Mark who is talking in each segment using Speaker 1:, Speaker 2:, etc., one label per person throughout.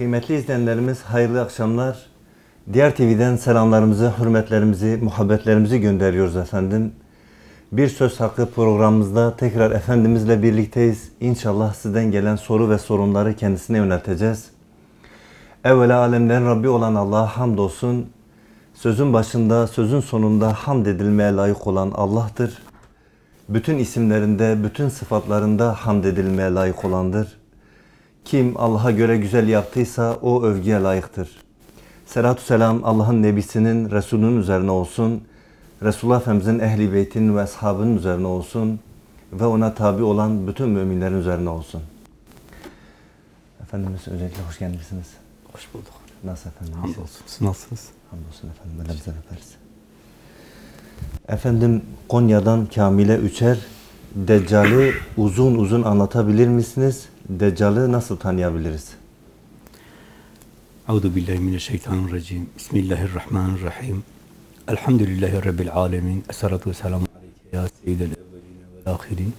Speaker 1: Kıymetli izleyenlerimiz hayırlı akşamlar. Diğer TV'den selamlarımızı, hürmetlerimizi, muhabbetlerimizi gönderiyoruz efendim. Bir Söz Hakkı programımızda tekrar Efendimizle birlikteyiz. İnşallah sizden gelen soru ve sorunları kendisine yönelteceğiz. Evvela alemlerin Rabbi olan Allah'a hamdolsun. Sözün başında, sözün sonunda hamd edilmeye layık olan Allah'tır. Bütün isimlerinde, bütün sıfatlarında hamd edilmeye layık olandır. Kim Allah'a göre güzel yaptıysa o övgüye layıktır. Selatü selam Allah'ın Nebisinin, Resulünün üzerine olsun. Resulullah Efendimizin ehli beytinin ve ashabının üzerine olsun. Ve ona tabi olan bütün müminlerin üzerine olsun. Efendimiz öncelikle hoş gelmişsiniz.
Speaker 2: Hoş bulduk.
Speaker 1: Nasıl efendim?
Speaker 2: Hamdolsun. Siz nasılsınız?
Speaker 1: Hamdolsun efendim. Elimizden öperiz. Efendim Konya'dan Kamile Üçer. Deccal'i uzun uzun anlatabilir misiniz? Deccal'i nasıl tanıyabiliriz?
Speaker 2: Euzu billahi mineşşeytanirracim. Bismillahirrahmanirrahim. Elhamdülillahi rabbil alamin. Essalatu vesselamu aleyke ya seyyidel evvelin ve'l ahirin.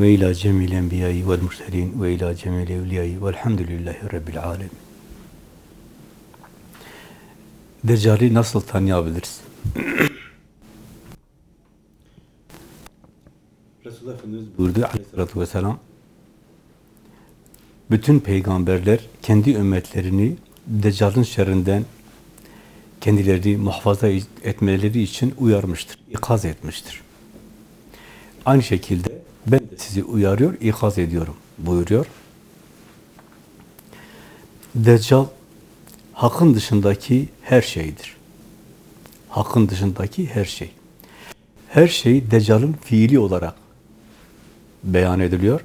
Speaker 2: Ve ila cemil enbiya'i ve'l murselin ve ila cemil evliya'i ve'lhamdülillahi rabbil alamin. Deccal'i nasıl tanıyabiliriz? Resulullah Efendimiz buyurdu aleyhissalatü vesselam bütün peygamberler kendi ümmetlerini Deccal'ın şerrinden kendilerini muhafaza etmeleri için uyarmıştır, ikaz etmiştir. Aynı şekilde ben de sizi uyarıyor, ikaz ediyorum buyuruyor. Deccal hakkın dışındaki her şeydir. Hakkın dışındaki her şey. Her şey Deccal'ın fiili olarak beyan ediliyor.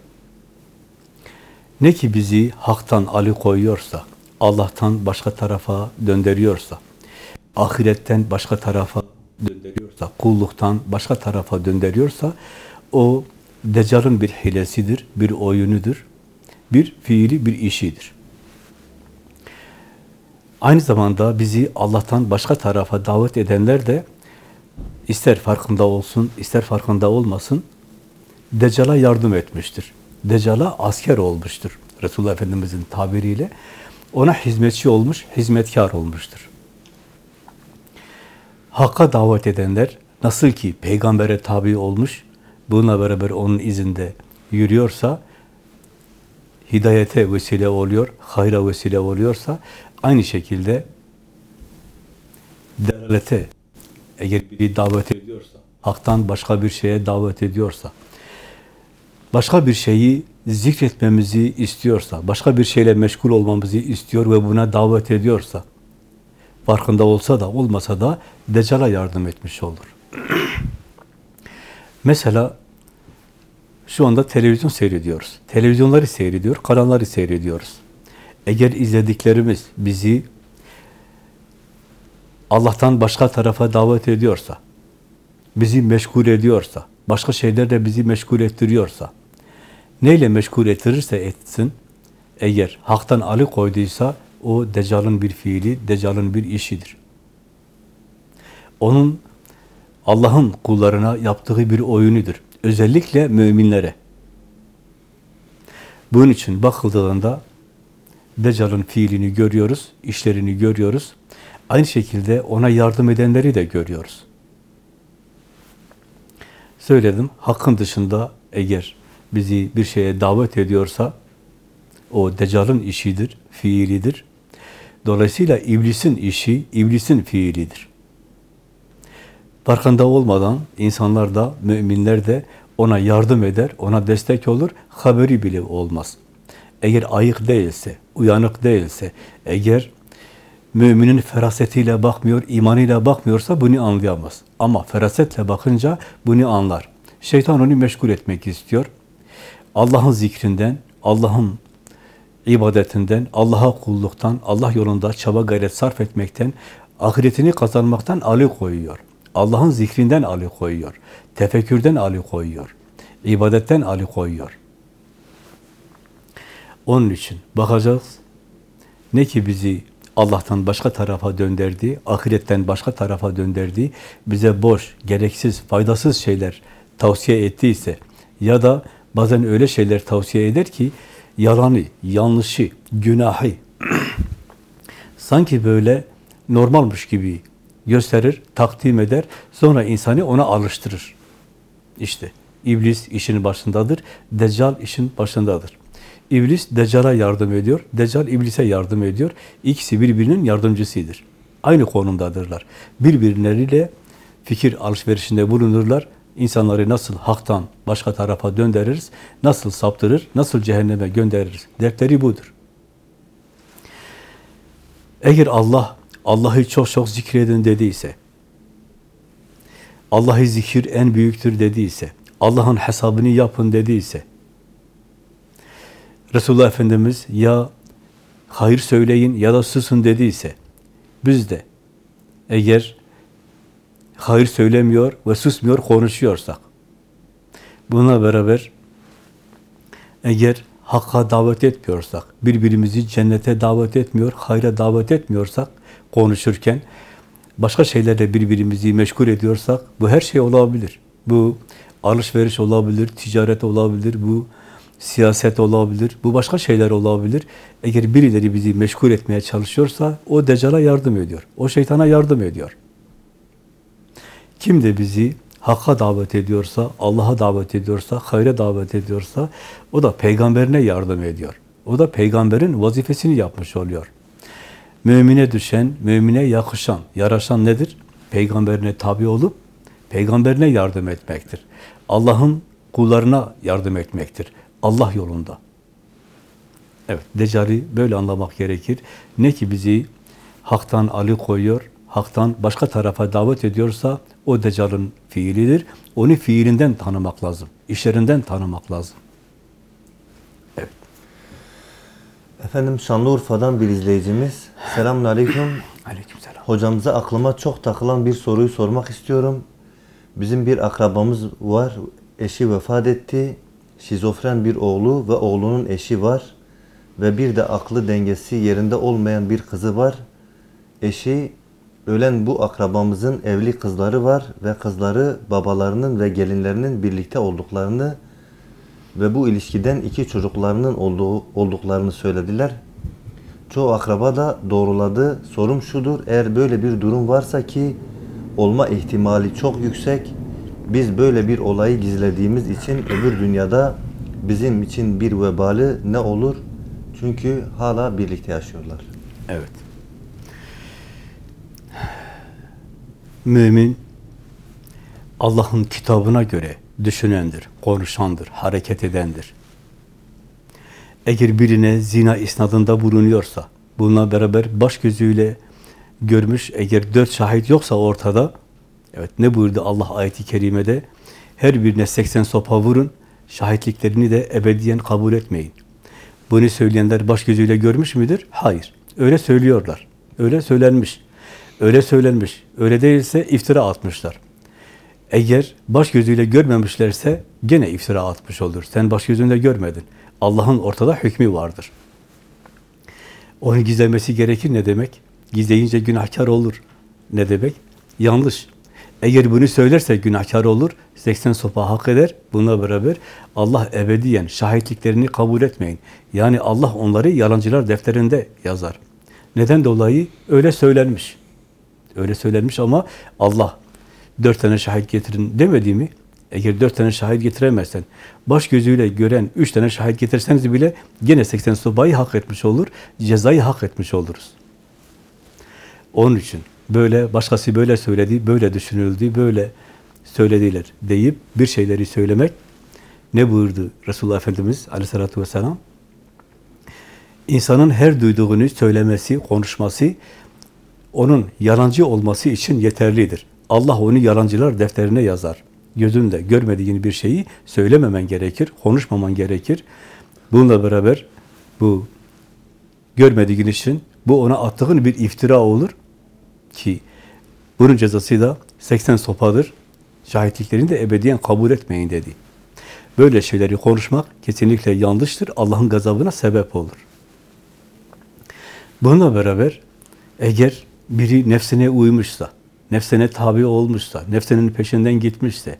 Speaker 2: Ne ki bizi haktan alıkoyuyorsa, Allah'tan başka tarafa döndürüyorsa, ahiretten başka tarafa döndürüyorsa, kulluktan başka tarafa döndürüyorsa, o Deccal'ın bir hilesidir, bir oyunudur, bir fiili, bir işidir. Aynı zamanda bizi Allah'tan başka tarafa davet edenler de ister farkında olsun, ister farkında olmasın, Deccal'a yardım etmiştir. Deccal'a asker olmuştur. Resulullah Efendimiz'in tabiriyle ona hizmetçi olmuş, hizmetkar olmuştur. Hakka davet edenler nasıl ki peygambere tabi olmuş, bununla beraber onun izinde yürüyorsa, hidayete vesile oluyor, hayra vesile oluyorsa, aynı şekilde deralete eğer biri davet ediyorsa, haktan başka bir şeye davet ediyorsa, başka bir şeyi zikretmemizi istiyorsa, başka bir şeyle meşgul olmamızı istiyor ve buna davet ediyorsa, farkında olsa da olmasa da Deccal'a yardım etmiş olur. Mesela şu anda televizyon seyrediyoruz. Televizyonları seyrediyor, kanalları seyrediyoruz. Eğer izlediklerimiz bizi Allah'tan başka tarafa davet ediyorsa, bizi meşgul ediyorsa, başka şeyler de bizi meşgul ettiriyorsa, neyle meşgul ettirirse etsin, eğer haktan ali koyduysa, o Deccal'ın bir fiili, Deccal'ın bir işidir. Onun Allah'ın kullarına yaptığı bir oyunudur. Özellikle müminlere. Bunun için bakıldığında Deccal'ın fiilini görüyoruz, işlerini görüyoruz. Aynı şekilde ona yardım edenleri de görüyoruz. Söyledim, hakkın dışında eğer bizi bir şeye davet ediyorsa, o Deccal'ın işidir, fiilidir. Dolayısıyla iblisin işi, iblisin fiilidir. Farkında olmadan insanlar da, müminler de ona yardım eder, ona destek olur, haberi bile olmaz. Eğer ayık değilse, uyanık değilse, eğer müminin ferasetiyle bakmıyor, imanıyla bakmıyorsa bunu anlayamaz. Ama ferasetle bakınca bunu anlar. Şeytan onu meşgul etmek istiyor. Allah'ın zikrinden, Allah'ın ibadetinden, Allah'a kulluktan, Allah yolunda çaba gayret sarf etmekten, ahiretini kazanmaktan alıkoyuyor. Allah'ın zikrinden alıkoyuyor. Tefekkürden alıkoyuyor. ibadetten alıkoyuyor. Onun için bakacağız. Ne ki bizi Allah'tan başka tarafa döndürdü, ahiretten başka tarafa döndürdü, bize boş, gereksiz, faydasız şeyler tavsiye ettiyse ya da bazen öyle şeyler tavsiye eder ki yalanı, yanlışı, günahı sanki böyle normalmiş gibi gösterir, takdim eder, sonra insanı ona alıştırır. İşte iblis işin başındadır, deccal işin başındadır. İblis Deccal'a yardım ediyor, Deccal iblise yardım ediyor. İkisi birbirinin yardımcısıdır. Aynı konumdadırlar. Birbirleriyle fikir alışverişinde bulunurlar. İnsanları nasıl haktan başka tarafa döndürürüz, nasıl saptırır, nasıl cehenneme göndeririz. Dertleri budur. Eğer Allah, Allah'ı çok çok zikredin dediyse, Allah'ı zikir en büyüktür dediyse, Allah'ın hesabını yapın dediyse, Resulullah Efendimiz ya hayır söyleyin ya da susun dediyse, biz de eğer hayır söylemiyor ve susmuyor konuşuyorsak, buna beraber eğer hakka davet etmiyorsak, birbirimizi cennete davet etmiyor, hayra davet etmiyorsak, konuşurken, başka şeylerle birbirimizi meşgul ediyorsak, bu her şey olabilir. Bu alışveriş olabilir, ticaret olabilir, bu siyaset olabilir, bu başka şeyler olabilir. Eğer birileri bizi meşgul etmeye çalışıyorsa, o Deccal'a yardım ediyor, o şeytana yardım ediyor. Kim de bizi Hakka davet ediyorsa, Allah'a davet ediyorsa, hayra davet ediyorsa, o da peygamberine yardım ediyor. O da peygamberin vazifesini yapmış oluyor. Mümine düşen, mümine yakışan, yaraşan nedir? Peygamberine tabi olup, peygamberine yardım etmektir. Allah'ın kullarına yardım etmektir. Allah yolunda. Evet, Deccal'i böyle anlamak gerekir. Ne ki bizi haktan alıkoyuyor, haktan başka tarafa davet ediyorsa o Deccal'ın fiilidir. Onu fiilinden tanımak lazım. işlerinden tanımak lazım. Evet.
Speaker 1: Efendim Şanlıurfa'dan bir izleyicimiz. Selamünaleyküm.
Speaker 2: Aleykümselam.
Speaker 1: Hocamıza aklıma çok takılan bir soruyu sormak istiyorum. Bizim bir akrabamız var. Eşi vefat etti. Şizofren bir oğlu ve oğlunun eşi var. Ve bir de aklı dengesi yerinde olmayan bir kızı var. Eşi ölen bu akrabamızın evli kızları var ve kızları babalarının ve gelinlerinin birlikte olduklarını ve bu ilişkiden iki çocuklarının olduğu olduklarını söylediler. Çoğu akraba da doğruladı. Sorum şudur, eğer böyle bir durum varsa ki olma ihtimali çok yüksek, biz böyle bir olayı gizlediğimiz için öbür dünyada bizim için bir vebali ne olur? Çünkü hala birlikte yaşıyorlar.
Speaker 2: Evet. Mümin Allah'ın kitabına göre düşünendir, konuşandır, hareket edendir. Eğer birine zina isnadında bulunuyorsa, bununla beraber baş gözüyle görmüş, eğer dört şahit yoksa ortada, evet ne buyurdu Allah ayeti kerimede? Her birine 80 sopa vurun, şahitliklerini de ebediyen kabul etmeyin. Bunu söyleyenler baş gözüyle görmüş müdür? Hayır. Öyle söylüyorlar. Öyle söylenmiş. Öyle söylenmiş. Öyle değilse iftira atmışlar. Eğer baş gözüyle görmemişlerse gene iftira atmış olur. Sen baş gözünde görmedin. Allah'ın ortada hükmü vardır. Onu gizlemesi gerekir ne demek? Gizleyince günahkar olur. Ne demek? Yanlış. Eğer bunu söylerse günahkar olur, 80 sopa hak eder. Buna beraber Allah ebediyen şahitliklerini kabul etmeyin. Yani Allah onları yalancılar defterinde yazar. Neden dolayı? Öyle söylenmiş. Öyle söylenmiş ama Allah dört tane şahit getirin demedi mi? Eğer dört tane şahit getiremezsen, baş gözüyle gören üç tane şahit getirseniz bile gene 80 sopayı hak etmiş olur, cezayı hak etmiş oluruz. Onun için böyle, başkası böyle söyledi, böyle düşünüldü, böyle söylediler deyip bir şeyleri söylemek ne buyurdu Resulullah Efendimiz aleyhissalatü vesselam? İnsanın her duyduğunu söylemesi, konuşması, onun yalancı olması için yeterlidir. Allah onu yalancılar defterine yazar. Gözünde görmediğin bir şeyi söylememen gerekir, konuşmaman gerekir. Bununla beraber bu görmediğin için bu ona attığın bir iftira olur ki bunun cezası da 80 sopadır. Şahitliklerini de ebediyen kabul etmeyin dedi. Böyle şeyleri konuşmak kesinlikle yanlıştır. Allah'ın gazabına sebep olur. Bununla beraber eğer biri nefsine uymuşsa, nefsine tabi olmuşsa, nefsinin peşinden gitmişse,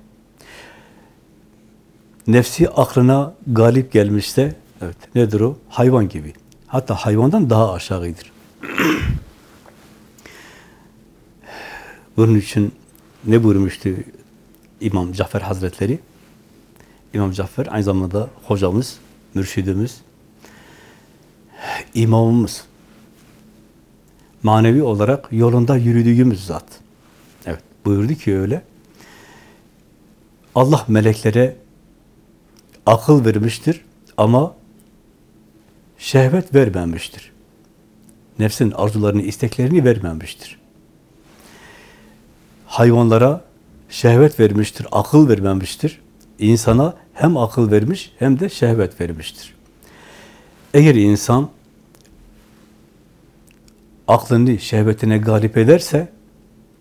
Speaker 2: nefsi aklına galip gelmişse, Evet. Nedir o? Hayvan gibi. Hatta hayvandan daha aşağıdır. Bunun için ne buyurmuştu İmam Cafer Hazretleri? İmam Cafer aynı zamanda hocamız, mürşidimiz, imamımız. Manevi olarak yolunda yürüdüğümüz zat. Evet, buyurdu ki öyle. Allah meleklere akıl vermiştir ama şehvet vermemiştir. Nefsin arzularını, isteklerini vermemiştir. Hayvanlara şehvet vermiştir, akıl vermemiştir. İnsana hem akıl vermiş hem de şehvet vermiştir. Eğer insan aklını şehvetine galip ederse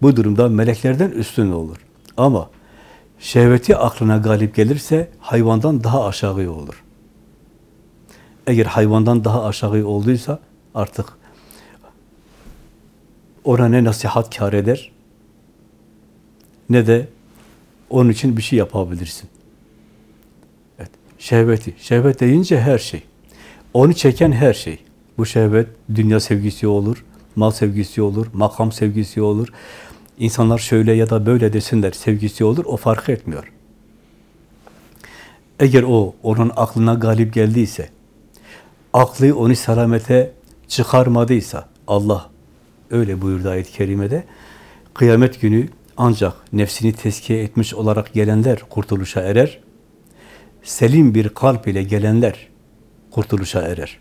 Speaker 2: bu durumda meleklerden üstün olur. Ama şehveti aklına galip gelirse hayvandan daha aşağı olur. Eğer hayvandan daha aşağı olduysa artık ona ne nasihat kar eder ne de onun için bir şey yapabilirsin. Evet, şehveti. Şehvet deyince her şey. Onu çeken her şey. Bu şehvet dünya sevgisi olur, mal sevgisi olur, makam sevgisi olur. İnsanlar şöyle ya da böyle desinler sevgisi olur, o fark etmiyor. Eğer o onun aklına galip geldiyse, aklı onu selamete çıkarmadıysa, Allah öyle buyurdu ayet-i kerimede, kıyamet günü ancak nefsini tezkiye etmiş olarak gelenler kurtuluşa erer, selim bir kalp ile gelenler kurtuluşa erer.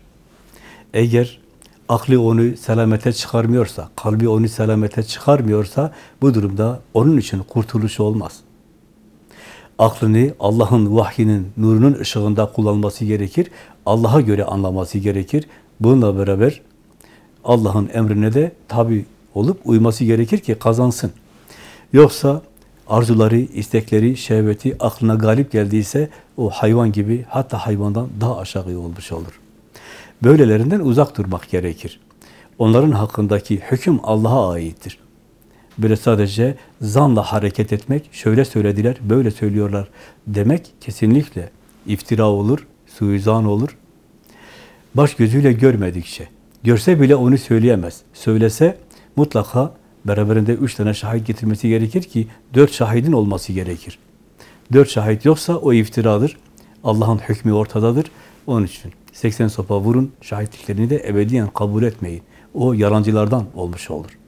Speaker 2: Eğer aklı onu selamete çıkarmıyorsa, kalbi onu selamete çıkarmıyorsa, bu durumda onun için kurtuluş olmaz. Aklını Allah'ın vahyinin, nurunun ışığında kullanması gerekir. Allah'a göre anlaması gerekir. Bununla beraber Allah'ın emrine de tabi olup uyması gerekir ki kazansın. Yoksa arzuları, istekleri, şehveti aklına galip geldiyse o hayvan gibi hatta hayvandan daha aşağı olmuş olur. Böylelerinden uzak durmak gerekir. Onların hakkındaki hüküm Allah'a aittir. Böyle sadece zanla hareket etmek, şöyle söylediler, böyle söylüyorlar demek kesinlikle iftira olur, suizan olur. Baş gözüyle görmedikçe, görse bile onu söyleyemez. Söylese mutlaka beraberinde üç tane şahit getirmesi gerekir ki dört şahidin olması gerekir. Dört şahit yoksa o iftiradır. Allah'ın hükmü ortadadır. Onun için 80 sopa vurun, şahitliklerini de ebediyen kabul etmeyin. O yalancılardan olmuş olur.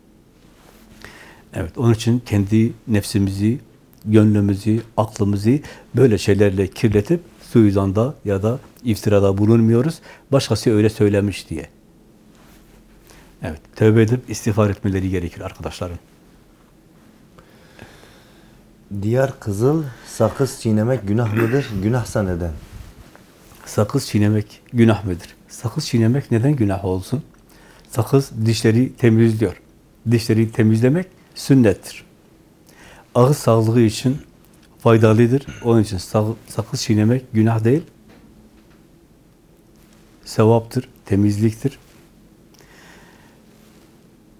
Speaker 2: Evet, onun için kendi nefsimizi, gönlümüzü, aklımızı böyle şeylerle kirletip suizanda ya da iftirada bulunmuyoruz. Başkası öyle söylemiş diye. Evet, tövbe edip istiğfar etmeleri gerekir arkadaşlarım.
Speaker 1: Diyar kızıl, sakız çiğnemek günah mıdır? Günahsa neden?
Speaker 2: Sakız çiğnemek günah mıdır? Sakız çiğnemek neden günah olsun? Sakız dişleri temizliyor. Dişleri temizlemek sünnettir. Ağız sağlığı için faydalıdır. Onun için sakız çiğnemek günah değil. Sevaptır, temizliktir.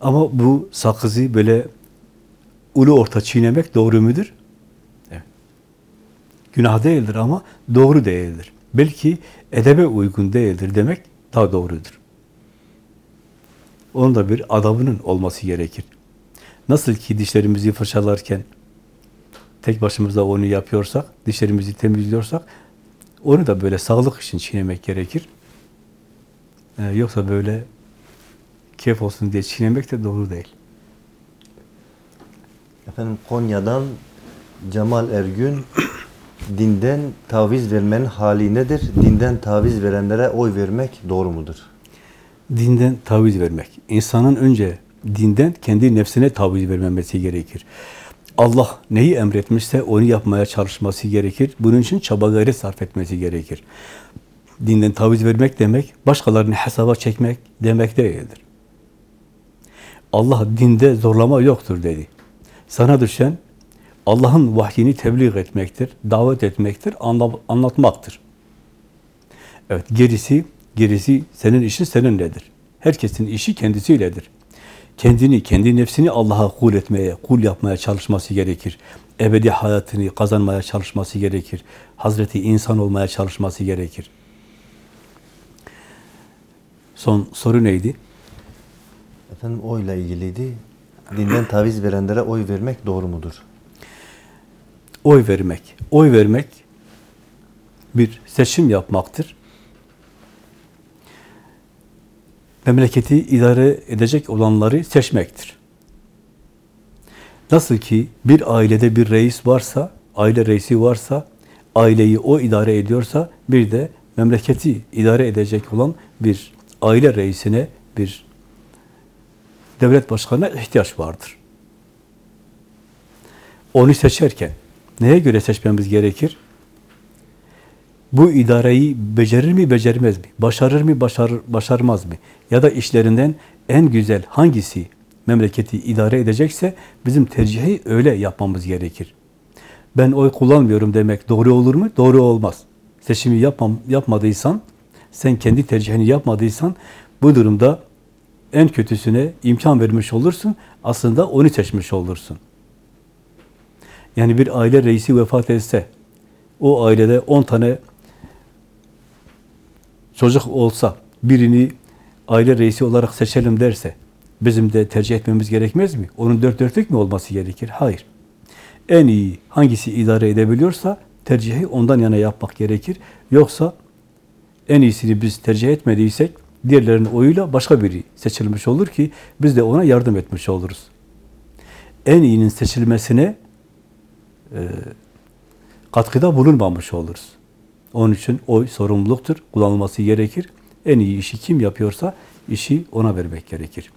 Speaker 2: Ama bu sakızı böyle ulu orta çiğnemek doğru mudur? Evet. Günah değildir ama doğru değildir. Belki edebe uygun değildir demek daha doğrudur. Onun da bir adabının olması gerekir. Nasıl ki dişlerimizi fırçalarken tek başımıza onu yapıyorsak, dişlerimizi temizliyorsak, onu da böyle sağlık için çiğnemek gerekir. Ee, yoksa böyle keyif olsun diye çiğnemek de doğru değil.
Speaker 1: Efendim Konya'dan Cemal Ergün dinden taviz vermenin hali nedir? Dinden taviz verenlere oy vermek doğru mudur?
Speaker 2: Dinden taviz vermek. İnsanın önce dinden kendi nefsine taviz vermemesi gerekir. Allah neyi emretmişse onu yapmaya çalışması gerekir. Bunun için çaba gayret sarf etmesi gerekir. Dinden taviz vermek demek, başkalarını hesaba çekmek demek değildir. Allah dinde zorlama yoktur dedi. Sana düşen Allah'ın vahyini tebliğ etmektir, davet etmektir, anlatmaktır. Evet, gerisi, gerisi senin işin seninledir. Herkesin işi kendisiyledir. Kendini, kendi nefsini Allah'a kul etmeye, kul yapmaya çalışması gerekir. Ebedi hayatını kazanmaya çalışması gerekir. Hazreti insan olmaya çalışması gerekir. Son soru neydi?
Speaker 1: Efendim oyla ilgiliydi. Dinden taviz verenlere oy vermek doğru mudur?
Speaker 2: Oy vermek. Oy vermek bir seçim yapmaktır. Memleketi idare edecek olanları seçmektir. Nasıl ki bir ailede bir reis varsa, aile reisi varsa, aileyi o idare ediyorsa, bir de memleketi idare edecek olan bir aile reisine, bir devlet başkanına ihtiyaç vardır. Onu seçerken neye göre seçmemiz gerekir? Bu idareyi becerir mi, becermez mi? Başarır mı, başarır, başarmaz mı? Ya da işlerinden en güzel hangisi memleketi idare edecekse bizim tercihi öyle yapmamız gerekir. Ben oy kullanmıyorum demek doğru olur mu? Doğru olmaz. Seçimi yapmam, yapmadıysan, sen kendi tercihini yapmadıysan bu durumda en kötüsüne imkan vermiş olursun. Aslında onu seçmiş olursun. Yani bir aile reisi vefat etse, o ailede 10 tane çocuk olsa, birini aile reisi olarak seçelim derse, bizim de tercih etmemiz gerekmez mi? Onun dört dörtlük mü olması gerekir? Hayır. En iyi hangisi idare edebiliyorsa tercihi ondan yana yapmak gerekir. Yoksa en iyisini biz tercih etmediysek diğerlerinin oyuyla başka biri seçilmiş olur ki biz de ona yardım etmiş oluruz. En iyinin seçilmesine e, katkıda bulunmamış oluruz. Onun için oy sorumluluktur, kullanılması gerekir. En iyi işi kim yapıyorsa işi ona vermek gerekir.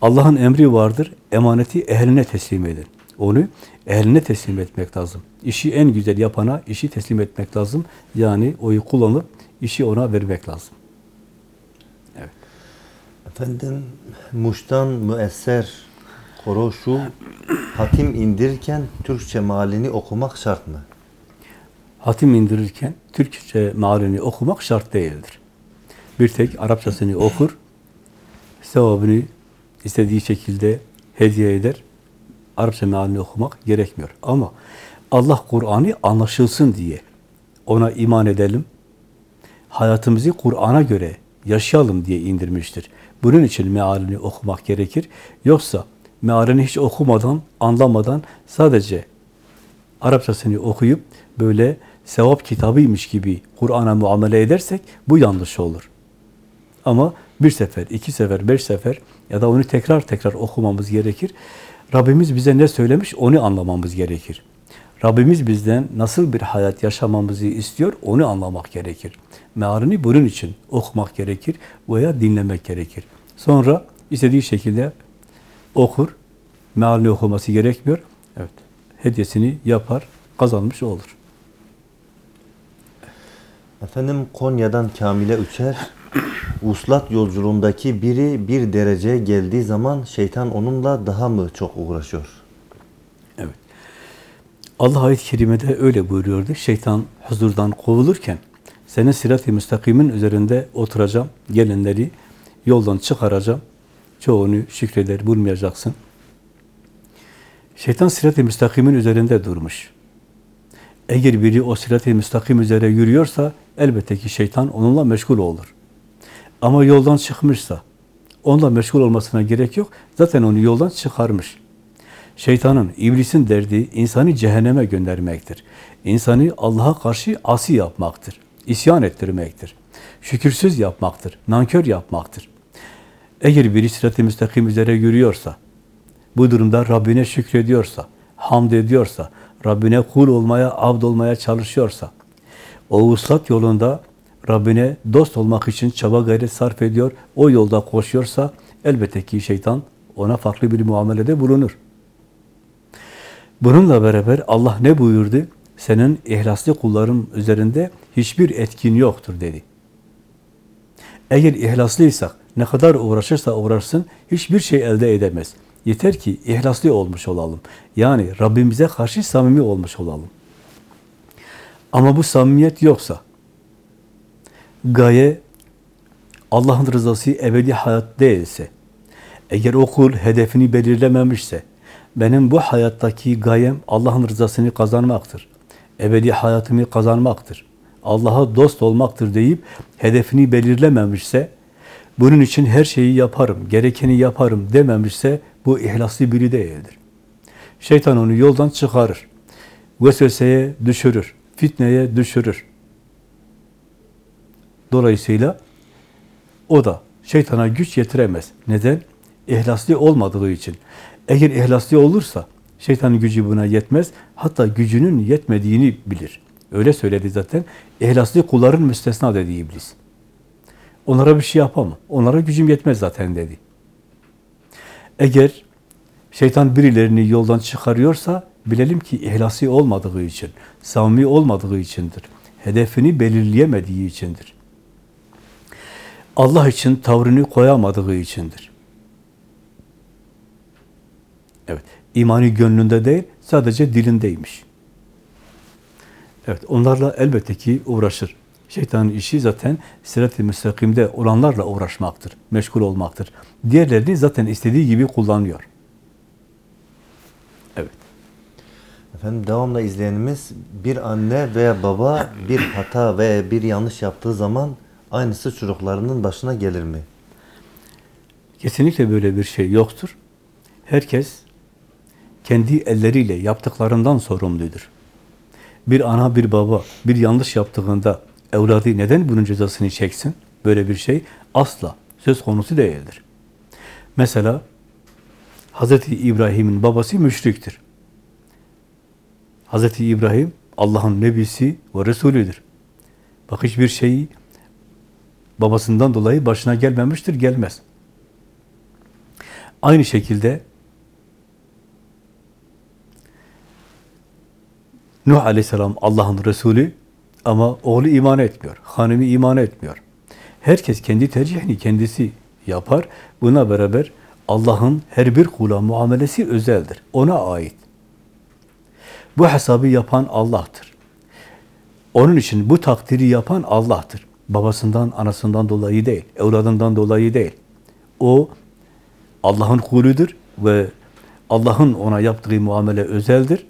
Speaker 2: Allah'ın emri vardır, emaneti ehline teslim edin. Onu ehline teslim etmek lazım. İşi en güzel yapana işi teslim etmek lazım. Yani oyu kullanıp işi ona vermek lazım.
Speaker 1: Efendim Muş'tan müesser Koroşu hatim indirirken Türkçe malini okumak şart mı?
Speaker 2: Hatim indirirken Türkçe mealini okumak şart değildir. Bir tek Arapçasını okur, sevabını istediği şekilde hediye eder. Arapça mealini okumak gerekmiyor. Ama Allah Kur'an'ı anlaşılsın diye ona iman edelim, hayatımızı Kur'an'a göre yaşayalım diye indirmiştir. Bunun için mealini okumak gerekir. Yoksa mealini hiç okumadan, anlamadan sadece Arapçasını okuyup böyle sevap kitabıymış gibi Kur'an'a muamele edersek bu yanlış olur. Ama bir sefer, iki sefer, beş sefer ya da onu tekrar tekrar okumamız gerekir. Rabbimiz bize ne söylemiş onu anlamamız gerekir. Rabbimiz bizden nasıl bir hayat yaşamamızı istiyor onu anlamak gerekir. Mealini bunun için okumak gerekir veya dinlemek gerekir. Sonra istediği şekilde okur. Mealini okuması gerekmiyor. Evet. Hediyesini yapar, kazanmış olur.
Speaker 1: Efendim Konya'dan Kamil'e uçer. Uslat yolculuğundaki biri bir derece geldiği zaman şeytan onunla daha mı çok uğraşıyor?
Speaker 2: Evet. Allah ayet-i kerimede öyle buyuruyordu. Şeytan huzurdan kovulurken senin sirat-i müstakimin üzerinde oturacağım, gelenleri yoldan çıkaracağım. Çoğunu şükreder, bulmayacaksın. Şeytan sirat-i müstakimin üzerinde durmuş. Eğer biri o sirat-i müstakim üzere yürüyorsa elbette ki şeytan onunla meşgul olur. Ama yoldan çıkmışsa onunla meşgul olmasına gerek yok. Zaten onu yoldan çıkarmış. Şeytanın, iblisin derdi insanı cehenneme göndermektir. İnsanı Allah'a karşı asi yapmaktır. İsyan ettirmektir. Şükürsüz yapmaktır. Nankör yapmaktır. Eğer biri sirat-i müstakim üzere yürüyorsa, bu durumda Rabbine şükrediyorsa, hamd ediyorsa, Rabbine kul olmaya, abd olmaya çalışıyorsa, o uslat yolunda Rabbine dost olmak için çaba gayret sarf ediyor, o yolda koşuyorsa, elbette ki şeytan ona farklı bir muamelede bulunur. Bununla beraber Allah ne buyurdu? Senin ihlaslı kulların üzerinde hiçbir etkin yoktur dedi. Eğer ihlaslıysak, ne kadar uğraşırsa uğraşsın, hiçbir şey elde edemez. Yeter ki ihlaslı olmuş olalım. Yani Rabbimize karşı samimi olmuş olalım. Ama bu samimiyet yoksa, gaye Allah'ın rızası ebedi hayat değilse, eğer o hedefini belirlememişse, benim bu hayattaki gayem Allah'ın rızasını kazanmaktır. Ebedi hayatımı kazanmaktır. Allah'a dost olmaktır deyip hedefini belirlememişse, bunun için her şeyi yaparım, gerekeni yaparım dememişse bu ihlaslı biri değildir. Şeytan onu yoldan çıkarır. Vesveseye düşürür, fitneye düşürür. Dolayısıyla o da şeytana güç yetiremez. Neden? İhlaslı olmadığı için. Eğer ihlaslı olursa şeytanın gücü buna yetmez. Hatta gücünün yetmediğini bilir. Öyle söyledi zaten. İhlaslı kulların müstesna dedi iblis. Onlara bir şey yapamam. Onlara gücüm yetmez zaten dedi. Eğer şeytan birilerini yoldan çıkarıyorsa bilelim ki ihlasi olmadığı için, samimi olmadığı içindir. Hedefini belirleyemediği içindir. Allah için tavrını koyamadığı içindir. Evet, imanı gönlünde değil, sadece dilindeymiş. Evet, onlarla elbette ki uğraşır. Şeytanın işi zaten sirat-i müstakimde olanlarla uğraşmaktır, meşgul olmaktır. Diğerlerini zaten istediği gibi kullanıyor. Evet.
Speaker 1: Efendim devamlı izleyenimiz bir anne veya baba bir hata veya bir yanlış yaptığı zaman aynısı çocuklarının başına gelir mi?
Speaker 2: Kesinlikle böyle bir şey yoktur. Herkes kendi elleriyle yaptıklarından sorumludur. Bir ana, bir baba bir yanlış yaptığında evladı neden bunun cezasını çeksin? Böyle bir şey asla söz konusu değildir. Mesela Hazreti İbrahim'in babası müşriktir. Hazreti İbrahim Allah'ın nebisi ve Resulüdür. Bak hiçbir şeyi babasından dolayı başına gelmemiştir, gelmez. Aynı şekilde Nuh Aleyhisselam Allah'ın Resulü ama oğlu iman etmiyor, hanımı iman etmiyor. Herkes kendi tercihini kendisi yapar. Buna beraber Allah'ın her bir kula muamelesi özeldir. Ona ait. Bu hesabı yapan Allah'tır. Onun için bu takdiri yapan Allah'tır. Babasından, anasından dolayı değil, evladından dolayı değil. O Allah'ın kuludur ve Allah'ın ona yaptığı muamele özeldir.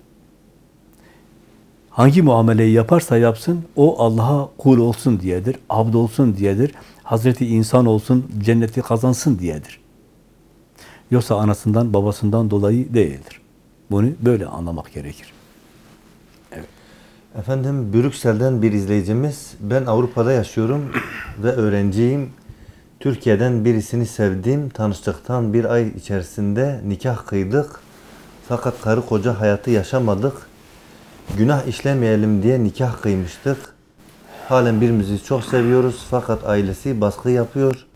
Speaker 2: Hangi muameleyi yaparsa yapsın, o Allah'a kul olsun diyedir, abd olsun diyedir, Hazreti insan olsun, cenneti kazansın diyedir. Yoksa anasından, babasından dolayı değildir. Bunu böyle anlamak gerekir.
Speaker 1: Efendim Brüksel'den bir izleyicimiz, ben Avrupa'da yaşıyorum ve öğrenciyim. Türkiye'den birisini sevdim, tanıştıktan bir ay içerisinde nikah kıydık. Fakat karı koca hayatı yaşamadık. Günah işlemeyelim diye nikah kıymıştık. Halen birbirimizi çok seviyoruz fakat ailesi baskı yapıyor.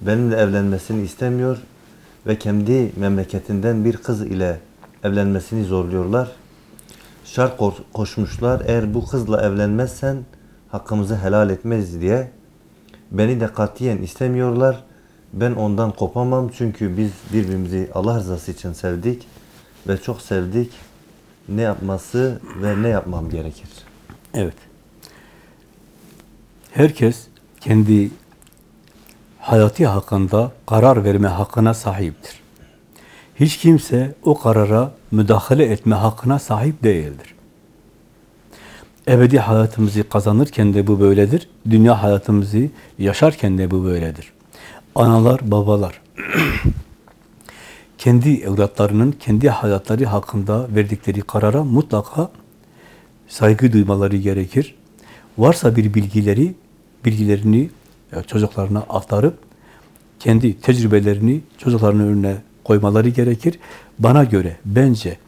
Speaker 1: Benimle evlenmesini istemiyor ve kendi memleketinden bir kız ile evlenmesini zorluyorlar. Şart ko- koşmuşlar eğer bu kızla evlenmezsen hakkımızı helal etmez diye. Beni de katiyen istemiyorlar. Ben ondan kopamam çünkü biz birbirimizi Allah rızası için sevdik ve çok sevdik. Ne yapması ve ne yapmam gerekir?
Speaker 2: Evet. Herkes kendi hayatı hakkında karar verme hakkına sahiptir. Hiç kimse o karara müdahale etme hakkına sahip değildir. Ebedi hayatımızı kazanırken de bu böyledir. Dünya hayatımızı yaşarken de bu böyledir. Analar, babalar kendi evlatlarının kendi hayatları hakkında verdikleri karara mutlaka saygı duymaları gerekir. Varsa bir bilgileri, bilgilerini e, çocuklarına aktarıp kendi tecrübelerini çocuklarının önüne koymaları gerekir. Bana göre, bence,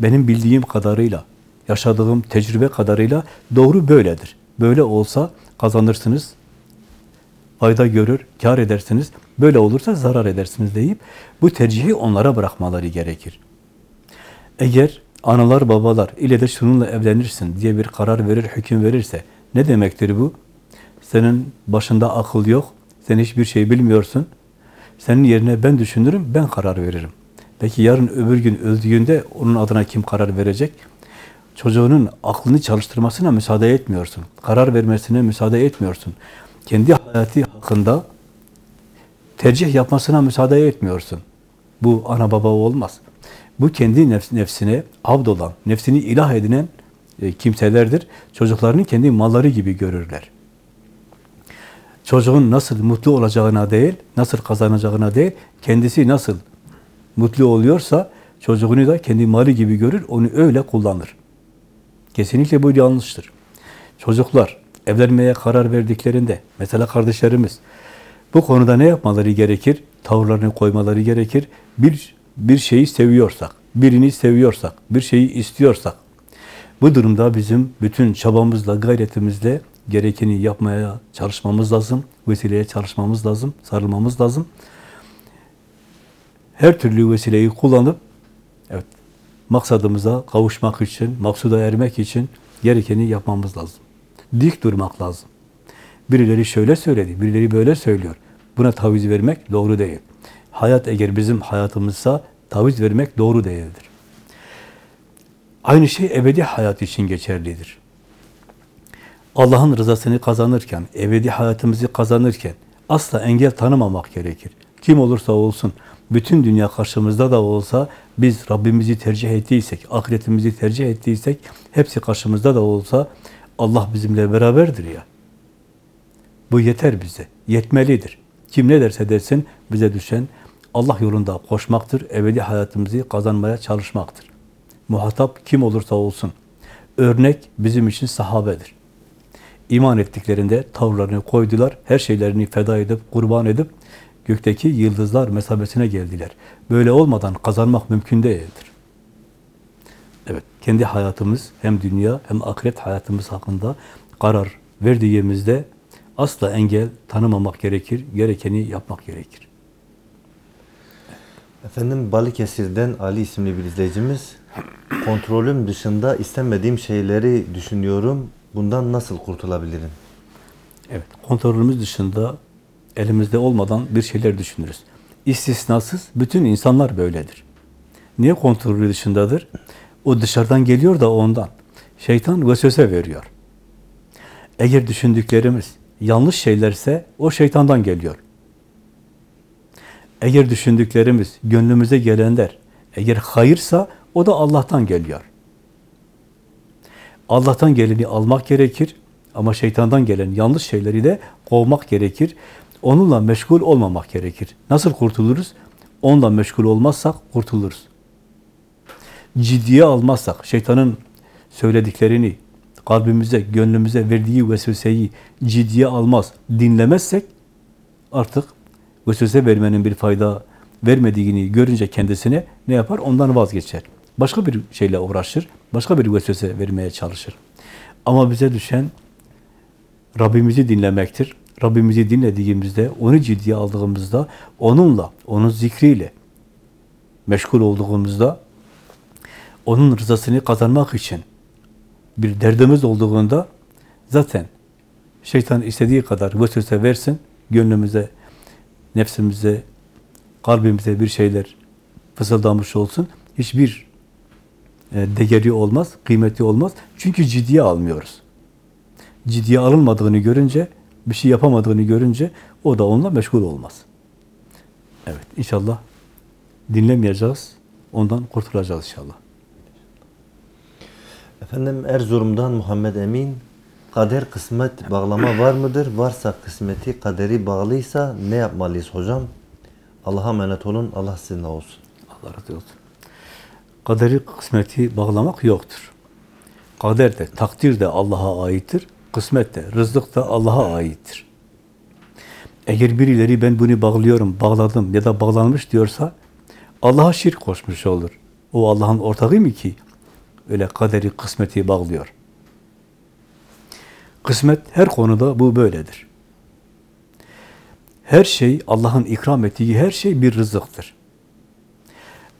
Speaker 2: benim bildiğim kadarıyla, yaşadığım tecrübe kadarıyla doğru böyledir. Böyle olsa kazanırsınız, fayda görür, kar edersiniz. Böyle olursa zarar edersiniz deyip bu tercihi onlara bırakmaları gerekir. Eğer analar babalar ile de şununla evlenirsin diye bir karar verir, hüküm verirse ne demektir bu? Senin başında akıl yok, sen hiçbir şey bilmiyorsun. Senin yerine ben düşünürüm, ben karar veririm. Peki yarın öbür gün öldüğünde onun adına kim karar verecek? Çocuğunun aklını çalıştırmasına müsaade etmiyorsun. Karar vermesine müsaade etmiyorsun. Kendi hayatı hakkında tercih yapmasına müsaade etmiyorsun. Bu ana baba olmaz. Bu kendi nefs- nefsine abd olan, nefsini ilah edinen e, kimselerdir. Çocuklarını kendi malları gibi görürler. çocuğun nasıl mutlu olacağına değil, nasıl kazanacağına değil, kendisi nasıl mutlu oluyorsa çocuğunu da kendi mali gibi görür, onu öyle kullanır. Kesinlikle bu yanlıştır. Çocuklar evlenmeye karar verdiklerinde, mesela kardeşlerimiz, bu konuda ne yapmaları gerekir? Tavırlarını koymaları gerekir. Bir, bir şeyi seviyorsak, birini seviyorsak, bir şeyi istiyorsak, bu durumda bizim bütün çabamızla, gayretimizle gerekeni yapmaya çalışmamız lazım. Vesileye çalışmamız lazım, sarılmamız lazım. Her türlü vesileyi kullanıp evet, maksadımıza kavuşmak için, maksuda ermek için gerekeni yapmamız lazım. Dik durmak lazım. Birileri şöyle söyledi, birileri böyle söylüyor. Buna taviz vermek doğru değil. Hayat eğer bizim hayatımızsa taviz vermek doğru değildir. Aynı şey ebedi hayat için geçerlidir. Allah'ın rızasını kazanırken, ebedi hayatımızı kazanırken asla engel tanımamak gerekir. Kim olursa olsun, bütün dünya karşımızda da olsa, biz Rabbimizi tercih ettiysek, ahiretimizi tercih ettiysek, hepsi karşımızda da olsa, Allah bizimle beraberdir ya. Bu yeter bize, yetmelidir. Kim ne derse desin, bize düşen Allah yolunda koşmaktır, ebedi hayatımızı kazanmaya çalışmaktır. Muhatap kim olursa olsun, örnek bizim için sahabedir. İman ettiklerinde tavırlarını koydular, her şeylerini feda edip, kurban edip, gökteki yıldızlar mesabesine geldiler. Böyle olmadan kazanmak mümkün değildir. Evet, kendi hayatımız hem dünya hem ahiret hayatımız hakkında karar verdiğimizde asla engel tanımamak gerekir, gerekeni yapmak gerekir.
Speaker 1: Efendim Balıkesir'den Ali isimli bir izleyicimiz kontrolüm dışında istemediğim şeyleri düşünüyorum. Bundan nasıl kurtulabilirim?
Speaker 2: Evet, kontrolümüz dışında elimizde olmadan bir şeyler düşünürüz. İstisnasız bütün insanlar böyledir. Niye kontrolü dışındadır? O dışarıdan geliyor da ondan. Şeytan vesvese veriyor. Eğer düşündüklerimiz yanlış şeylerse o şeytandan geliyor. Eğer düşündüklerimiz gönlümüze gelenler eğer hayırsa o da Allah'tan geliyor. Allah'tan geleni almak gerekir ama şeytandan gelen yanlış şeyleri de kovmak gerekir. Onunla meşgul olmamak gerekir. Nasıl kurtuluruz? Onunla meşgul olmazsak kurtuluruz. Ciddiye almazsak, şeytanın söylediklerini, kalbimize, gönlümüze verdiği vesveseyi ciddiye almaz, dinlemezsek artık vesvese vermenin bir fayda vermediğini görünce kendisine ne yapar? Ondan vazgeçer. Başka bir şeyle uğraşır, başka bir vesvese vermeye çalışır. Ama bize düşen Rabbimizi dinlemektir. Rabbimizi dinlediğimizde, onu ciddiye aldığımızda, onunla, onun zikriyle meşgul olduğumuzda, onun rızasını kazanmak için bir derdimiz olduğunda zaten şeytan istediği kadar vesvese versin, gönlümüze, nefsimize, kalbimize bir şeyler fısıldamış olsun. Hiçbir e, değeri olmaz, kıymeti olmaz. Çünkü ciddiye almıyoruz. Ciddiye alınmadığını görünce, bir şey yapamadığını görünce o da onunla meşgul olmaz. Evet, inşallah dinlemeyeceğiz, ondan kurtulacağız inşallah.
Speaker 1: Efendim Erzurum'dan Muhammed Emin kader kısmet bağlama var mıdır? Varsa kısmeti kaderi bağlıysa ne yapmalıyız hocam? Allah'a emanet olun. Allah sizinle olsun.
Speaker 2: Allah razı olsun. Kaderi kısmeti bağlamak yoktur. Kader de, takdir de Allah'a aittir. Kısmet de, rızık da Allah'a aittir. Eğer birileri ben bunu bağlıyorum, bağladım ya da bağlanmış diyorsa Allah'a şirk koşmuş olur. O Allah'ın ortağı mı ki öyle kaderi, kısmeti bağlıyor? Kısmet her konuda bu böyledir. Her şey, Allah'ın ikram ettiği her şey bir rızıktır.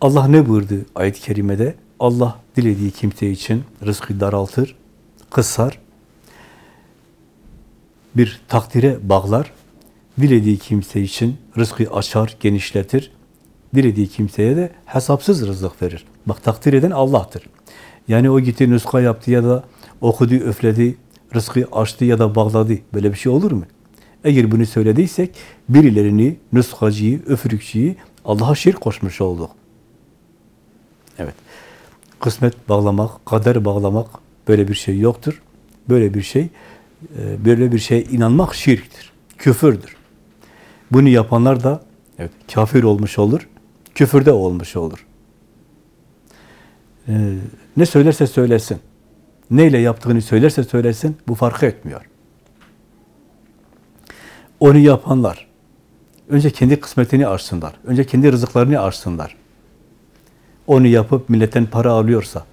Speaker 2: Allah ne buyurdu ayet-i kerimede? Allah dilediği kimse için rızkı daraltır, kısar, bir takdire bağlar, dilediği kimse için rızkı açar, genişletir, dilediği kimseye de hesapsız rızık verir. Bak takdir eden Allah'tır. Yani o gitti nuska yaptı ya da okudu, üfledi, rızkı açtı ya da bağladı. Böyle bir şey olur mu? Eğer bunu söylediysek birilerini, nuskacıyı, üfürükçüyü Allah'a şirk koşmuş olduk. Evet. Kısmet bağlamak, kader bağlamak böyle bir şey yoktur. Böyle bir şey, böyle bir şeye inanmak şirktir. küfürdür. Bunu yapanlar da evet, kafir olmuş olur, küfürde olmuş olur. Ne söylerse söylesin, neyle yaptığını söylerse söylesin, bu fark etmiyor. Onu yapanlar, önce kendi kısmetini açsınlar, önce kendi rızıklarını açsınlar. Onu yapıp milletten para alıyorsa,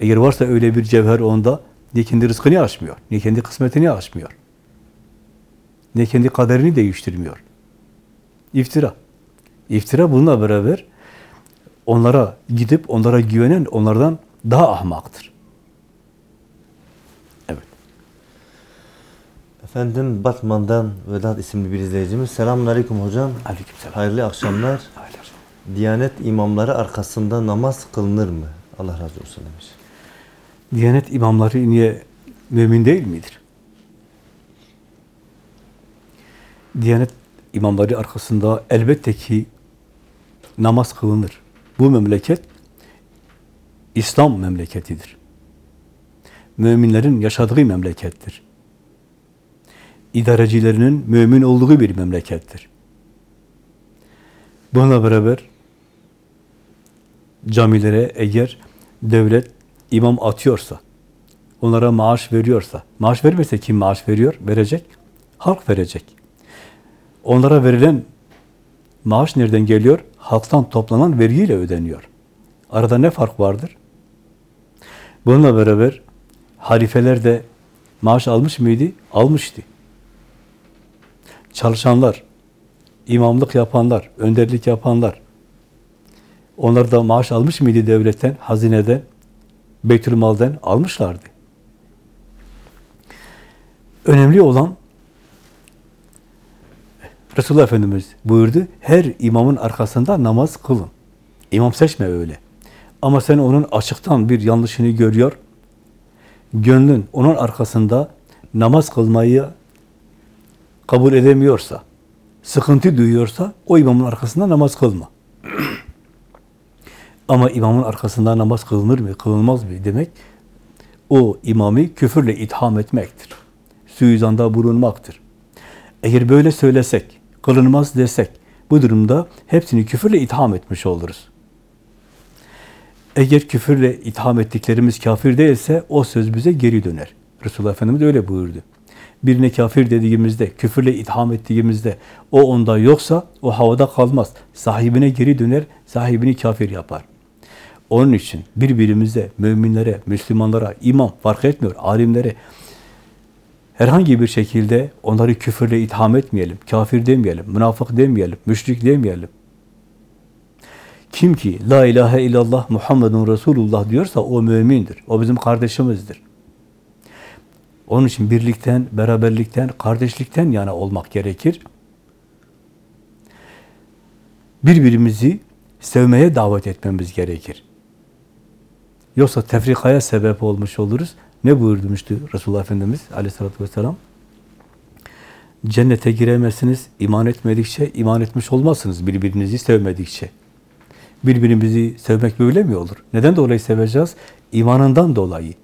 Speaker 2: eğer varsa öyle bir cevher onda, niye kendi rızkını açmıyor, niye kendi kısmetini açmıyor, niye kendi kaderini değiştirmiyor. İftira. İftira bununla beraber onlara gidip onlara güvenen onlardan daha ahmaktır. Evet.
Speaker 1: Efendim Batman'dan Vedat isimli bir izleyicimiz. Selamun Aleyküm hocam.
Speaker 2: Aleykümselam.
Speaker 1: Hayırlı akşamlar.
Speaker 2: Hayırlı.
Speaker 1: Diyanet imamları arkasında namaz kılınır mı? Allah razı olsun demiş.
Speaker 2: Diyanet imamları niye mümin değil midir? Diyanet imamları arkasında elbette ki namaz kılınır. Bu memleket İslam memleketidir. Müminlerin yaşadığı memlekettir. İdarecilerinin mümin olduğu bir memlekettir. Bununla beraber camilere eğer devlet imam atıyorsa, onlara maaş veriyorsa, maaş vermese kim maaş veriyor? Verecek. Halk verecek. Onlara verilen maaş nereden geliyor? Halktan toplanan vergiyle ödeniyor. Arada ne fark vardır? Bununla beraber halifeler de maaş almış mıydı? Almıştı. Çalışanlar, imamlık yapanlar, önderlik yapanlar, onlar da maaş almış mıydı devletten, hazineden, Beytülmal'den almışlardı. Önemli olan Resulullah Efendimiz buyurdu, her imamın arkasında namaz kılın. İmam seçme öyle. Ama sen onun açıktan bir yanlışını görüyor, gönlün onun arkasında namaz kılmayı kabul edemiyorsa, sıkıntı duyuyorsa, o imamın arkasında namaz kılma. Ama imamın arkasında namaz kılınır mı, kılınmaz mı demek, o imamı küfürle itham etmektir. Suizanda bulunmaktır. Eğer böyle söylesek, kılınmaz desek, bu durumda hepsini küfürle itham etmiş oluruz. Eğer küfürle itham ettiklerimiz kafir değilse, o söz bize geri döner. Resulullah Efendimiz öyle buyurdu. Birine kafir dediğimizde, küfürle itham ettiğimizde, o onda yoksa, o havada kalmaz. Sahibine geri döner, sahibini kafir yapar. Onun için birbirimize, müminlere, Müslümanlara, imam fark etmiyor, alimlere herhangi bir şekilde onları küfürle itham etmeyelim, kafir demeyelim, münafık demeyelim, müşrik demeyelim. Kim ki la ilahe illallah Muhammedun Resulullah diyorsa o mümindir. O bizim kardeşimizdir. Onun için birlikten, beraberlikten, kardeşlikten yana olmak gerekir. Birbirimizi sevmeye davet etmemiz gerekir. Yoksa tefrikaya sebep olmuş oluruz. Ne buyurmuştu Resulullah Efendimiz aleyhissalatü vesselam? Cennete giremezsiniz iman etmedikçe, iman etmiş olmazsınız birbirinizi sevmedikçe. Birbirimizi sevmek böyle mi olur? Neden dolayı seveceğiz? İmanından dolayı.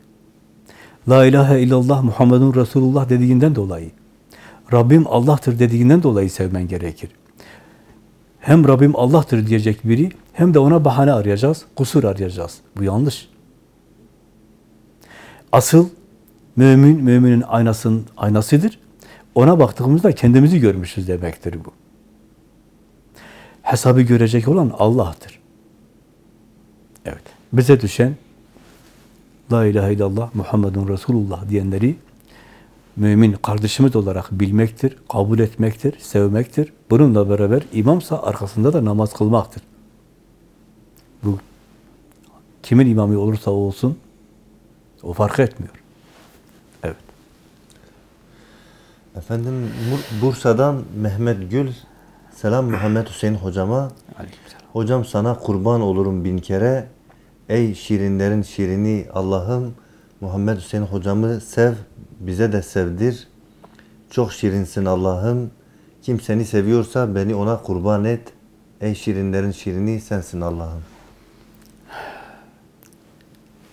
Speaker 2: La ilahe illallah Muhammedun Resulullah dediğinden dolayı. Rabbim Allah'tır dediğinden dolayı sevmen gerekir. Hem Rabbim Allah'tır diyecek biri, hem de ona bahane arayacağız, kusur arayacağız. Bu yanlış. Asıl mümin, müminin aynasının aynasıdır. Ona baktığımızda kendimizi görmüşüz demektir bu. Hesabı görecek olan Allah'tır. Evet. Bize düşen La ilahe illallah Muhammedun Resulullah diyenleri mümin kardeşimiz olarak bilmektir, kabul etmektir, sevmektir. Bununla beraber imamsa arkasında da namaz kılmaktır. Bu kimin imamı olursa olsun o fark etmiyor. Evet.
Speaker 1: Efendim Bursa'dan Mehmet Gül. Selam Muhammed Hüseyin hocama.
Speaker 2: Aleykümselam.
Speaker 1: Hocam sana kurban olurum bin kere. Ey şirinlerin şirini Allah'ım Muhammed Hüseyin hocamı sev, bize de sevdir. Çok şirinsin Allah'ım. Kim seni seviyorsa beni ona kurban et. Ey şirinlerin şirini sensin Allah'ım.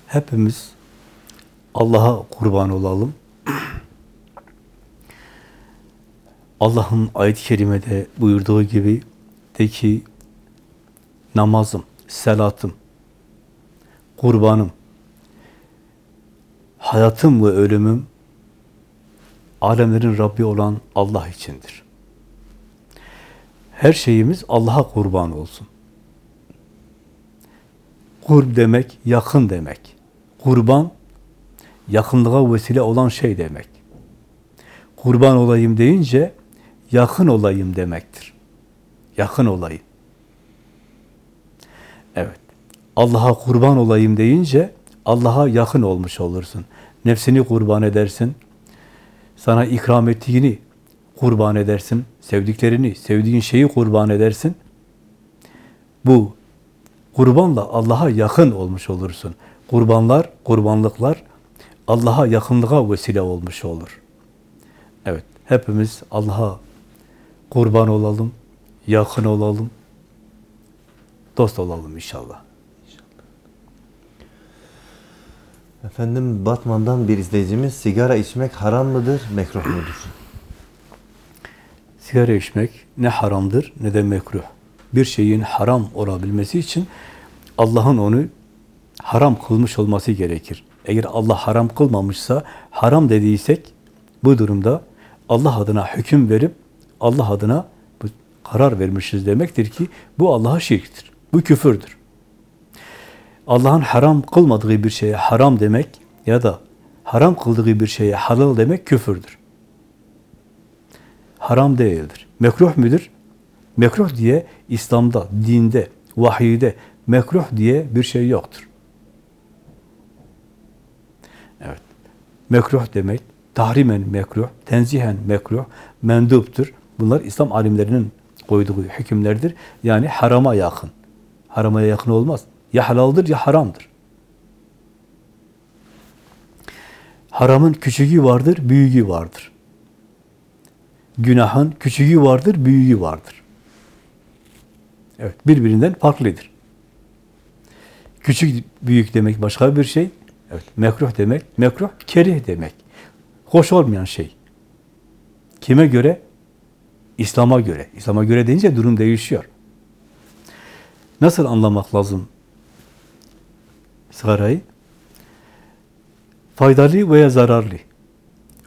Speaker 2: Hepimiz Allah'a kurban olalım. Allah'ın ayet-i kerimede buyurduğu gibi de ki namazım, salatım, kurbanım, hayatım ve ölümüm alemlerin Rabbi olan Allah içindir. Her şeyimiz Allah'a kurban olsun. Kurb demek, yakın demek. Kurban, yakınlığa vesile olan şey demek. Kurban olayım deyince, yakın olayım demektir. Yakın olayım. Evet. Allah'a kurban olayım deyince, Allah'a yakın olmuş olursun. Nefsini kurban edersin. Sana ikram ettiğini kurban edersin. Sevdiklerini, sevdiğin şeyi kurban edersin. Bu kurbanla Allah'a yakın olmuş olursun. Kurbanlar, kurbanlıklar Allah'a yakınlığa vesile olmuş olur. Evet, hepimiz Allah'a kurban olalım, yakın olalım, dost olalım inşallah.
Speaker 1: Efendim Batman'dan bir izleyicimiz sigara içmek haram mıdır, mekruh mudur?
Speaker 2: Sigara içmek ne haramdır ne de mekruh. Bir şeyin haram olabilmesi için Allah'ın onu haram kılmış olması gerekir. Eğer Allah haram kılmamışsa, haram dediysek bu durumda Allah adına hüküm verip Allah adına karar vermişiz demektir ki bu Allah'a şirktir. Bu küfürdür. Allah'ın haram kılmadığı bir şeye haram demek ya da haram kıldığı bir şeye halal demek küfürdür. Haram değildir. Mekruh müdür? Mekruh diye İslam'da, dinde, vahiyde mekruh diye bir şey yoktur. Mekruh demek, tahrimen mekruh, tenzihen mekruh, menduptur. Bunlar İslam alimlerinin koyduğu hükümlerdir. Yani harama yakın. Harama yakın olmaz. Ya halaldır ya haramdır. Haramın küçüğü vardır, büyüğü vardır. Günahın küçüğü vardır, büyüğü vardır. Evet, birbirinden farklıdır. Küçük, büyük demek başka bir şey. Evet, mekruh demek, mekruh kerih demek. Hoş olmayan şey. Kime göre? İslam'a göre. İslam'a göre deyince durum değişiyor. Nasıl anlamak lazım sigarayı? Faydalı veya zararlı.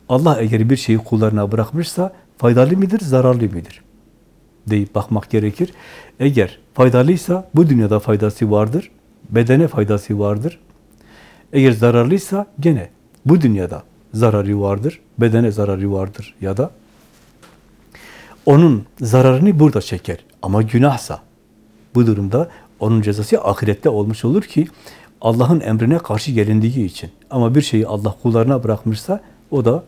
Speaker 2: Allah eğer bir şeyi kullarına bırakmışsa faydalı mıdır, zararlı mıdır? deyip bakmak gerekir. Eğer faydalıysa bu dünyada faydası vardır, bedene faydası vardır. Eğer zararlıysa gene bu dünyada zararı vardır, bedene zararı vardır ya da onun zararını burada çeker. Ama günahsa bu durumda onun cezası ahirette olmuş olur ki Allah'ın emrine karşı gelindiği için. Ama bir şeyi Allah kullarına bırakmışsa o da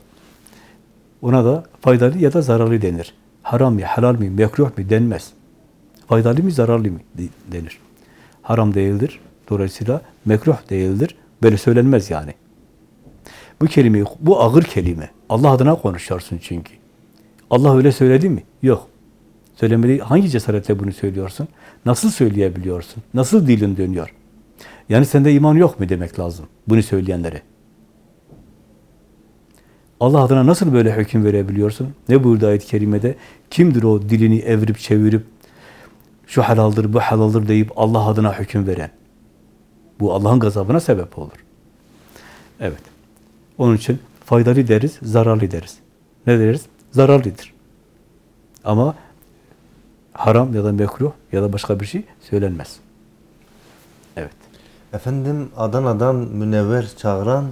Speaker 2: ona da faydalı ya da zararlı denir. Haram mı, helal mi, mekruh mi denmez. Faydalı mı, zararlı mı denir. Haram değildir. Dolayısıyla mekruh değildir. Böyle söylenmez yani. Bu kelime, bu ağır kelime. Allah adına konuşuyorsun çünkü. Allah öyle söyledi mi? Yok. Söylemedi. Hangi cesaretle bunu söylüyorsun? Nasıl söyleyebiliyorsun? Nasıl dilin dönüyor? Yani sende iman yok mu demek lazım bunu söyleyenlere. Allah adına nasıl böyle hüküm verebiliyorsun? Ne buyurdu ayet-i kerimede? Kimdir o dilini evirip çevirip şu halaldır, bu halaldır deyip Allah adına hüküm veren? Bu Allah'ın gazabına sebep olur. Evet. Onun için faydalı deriz, zararlı deriz. Ne deriz? Zararlıdır. Ama haram ya da mekruh ya da başka bir şey söylenmez. Evet.
Speaker 1: Efendim Adana'dan Münevver Çağıran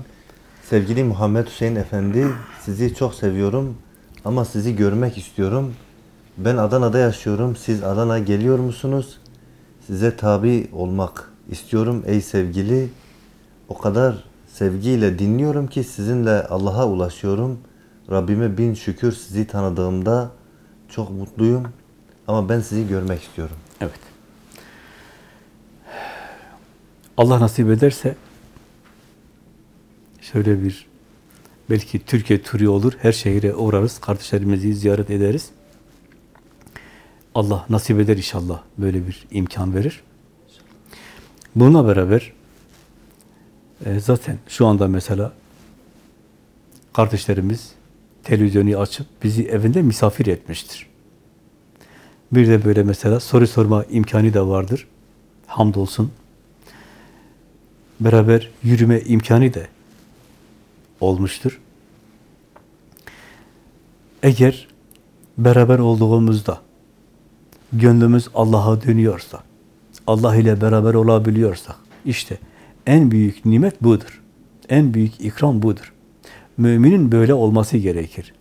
Speaker 1: sevgili Muhammed Hüseyin Efendi sizi çok seviyorum ama sizi görmek istiyorum. Ben Adana'da yaşıyorum. Siz Adana geliyor musunuz? Size tabi olmak istiyorum ey sevgili. O kadar sevgiyle dinliyorum ki sizinle Allah'a ulaşıyorum. Rabbime bin şükür sizi tanıdığımda çok mutluyum. Ama ben sizi görmek istiyorum.
Speaker 2: Evet. Allah nasip ederse şöyle bir belki Türkiye turu olur. Her şehire uğrarız. Kardeşlerimizi ziyaret ederiz. Allah nasip eder inşallah. Böyle bir imkan verir. Bununla beraber e, zaten şu anda mesela kardeşlerimiz televizyonu açıp bizi evinde misafir etmiştir. Bir de böyle mesela soru sorma imkanı da vardır. Hamdolsun. Beraber yürüme imkanı da olmuştur. Eğer beraber olduğumuzda gönlümüz Allah'a dönüyorsa, Allah ile beraber olabiliyorsak, işte en büyük nimet budur. En büyük ikram budur. Müminin böyle olması gerekir.